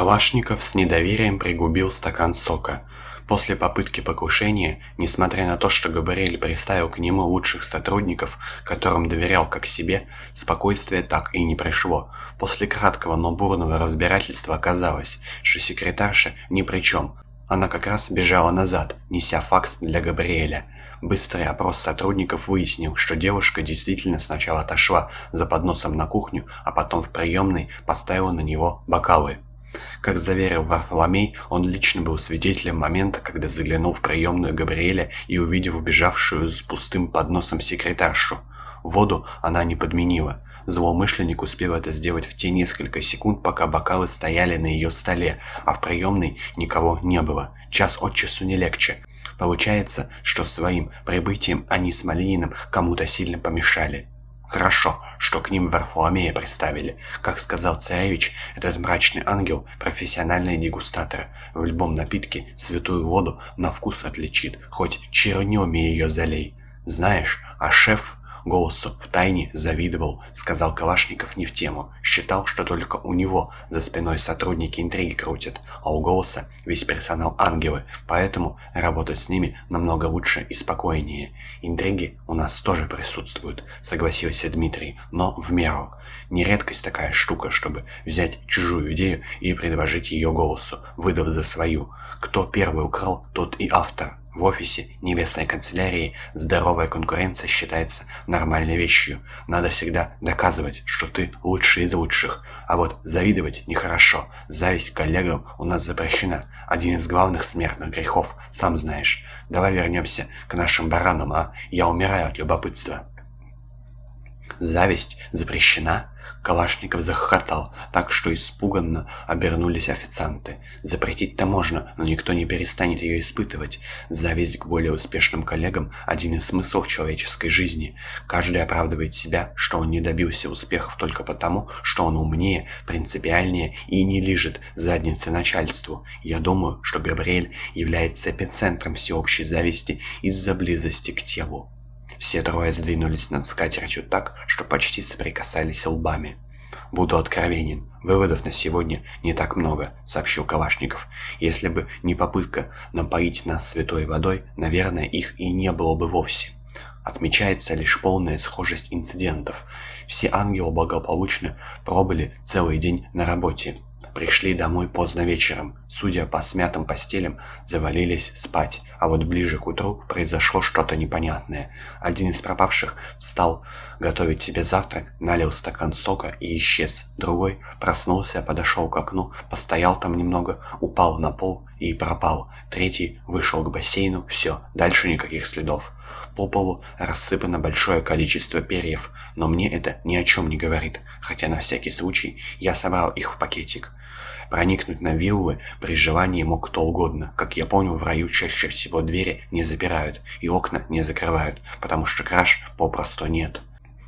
Калашников с недоверием пригубил стакан сока. После попытки покушения, несмотря на то, что Габриэль приставил к нему лучших сотрудников, которым доверял как себе, спокойствие так и не пришло. После краткого, но бурного разбирательства оказалось, что секретарша ни при чем. Она как раз бежала назад, неся факс для Габриэля. Быстрый опрос сотрудников выяснил, что девушка действительно сначала отошла за подносом на кухню, а потом в приемной поставила на него бокалы. Как заверил Варфоломей, он лично был свидетелем момента, когда заглянул в приемную Габриэля и увидел убежавшую с пустым подносом секретаршу. Воду она не подменила. Злоумышленник успел это сделать в те несколько секунд, пока бокалы стояли на ее столе, а в приемной никого не было. Час от часу не легче. Получается, что своим прибытием они с Малининым кому-то сильно помешали. Хорошо, что к ним Варфоломея представили. Как сказал царевич, этот мрачный ангел – профессиональный дегустатор. В любом напитке святую воду на вкус отличит, хоть чернёми ее залей. Знаешь, а шеф голосу в тайне завидовал, сказал Калашников не в тему. Считал, что только у него за спиной сотрудники интриги крутят, а у голоса весь персонал ангелы, поэтому работать с ними намного лучше и спокойнее. Интриги у нас тоже присутствуют, согласился Дмитрий, но в меру. Не редкость такая штука, чтобы взять чужую идею и предложить ее голосу, выдав за свою. Кто первый украл, тот и автор. В офисе небесной канцелярии здоровая конкуренция считается нормальной вещью. Надо всегда доказывать, что ты лучший из лучших. А вот завидовать нехорошо. Зависть коллегам у нас запрещена. Один из главных смертных грехов, сам знаешь. Давай вернемся к нашим баранам, а? Я умираю от любопытства. Зависть запрещена? Калашников захохотал, так что испуганно обернулись официанты. Запретить-то можно, но никто не перестанет ее испытывать. Зависть к более успешным коллегам – один из смыслов человеческой жизни. Каждый оправдывает себя, что он не добился успехов только потому, что он умнее, принципиальнее и не лежит задницы начальству. Я думаю, что Габриэль является эпицентром всеобщей зависти из-за близости к телу. Все трое сдвинулись над скатертью так, что почти соприкасались лбами. «Буду откровенен. Выводов на сегодня не так много», — сообщил Калашников. «Если бы не попытка напоить нас святой водой, наверное, их и не было бы вовсе. Отмечается лишь полная схожесть инцидентов. Все ангелы благополучно пробыли целый день на работе. Пришли домой поздно вечером. Судя по смятым постелям, завалились спать. А вот ближе к утру произошло что-то непонятное. Один из пропавших встал готовить себе завтрак, налил стакан сока и исчез. Другой проснулся, подошел к окну, постоял там немного, упал на пол и пропал. Третий вышел к бассейну. Все, дальше никаких следов. По полу рассыпано большое количество перьев, но мне это ни о чем не говорит, хотя на всякий случай я собрал их в пакетик. Проникнуть на виллы при желании мог кто угодно. Как я понял, в раю чаще всего двери не запирают и окна не закрывают, потому что краж попросту нет.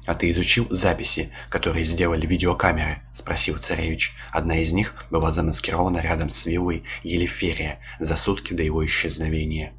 «А ты изучил записи, которые сделали видеокамеры?» – спросил царевич. Одна из них была замаскирована рядом с виллой Елиферия за сутки до его исчезновения.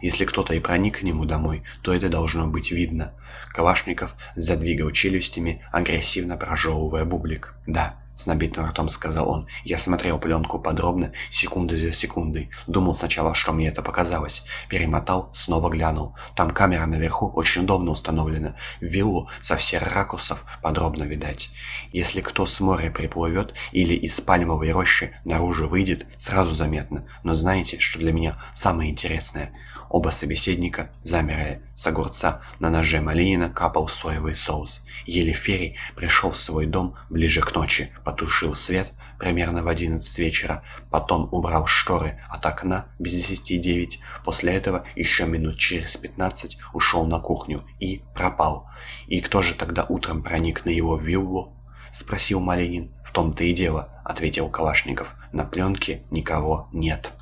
Если кто-то и проник к нему домой, то это должно быть видно. Калашников задвигал челюстями, агрессивно прожевывая бублик. «Да, с набитым ртом сказал он. Я смотрел пленку подробно, секунду за секундой. Думал сначала, что мне это показалось. Перемотал, снова глянул. Там камера наверху очень удобно установлена. Виллу со всех ракурсов подробно видать. Если кто с моря приплывет или из пальмовой рощи наружу выйдет, сразу заметно. Но знаете, что для меня самое интересное? Оба собеседника замерли. С огурца на ноже Малинина капал соевый соус. Елеферий пришел в свой дом ближе к ночи, потушил свет примерно в одиннадцать вечера, потом убрал шторы от окна без десяти девять, после этого еще минут через пятнадцать ушел на кухню и пропал. «И кто же тогда утром проник на его виллу?» — спросил Малинин. «В том-то и дело», — ответил Калашников. «На пленке никого нет».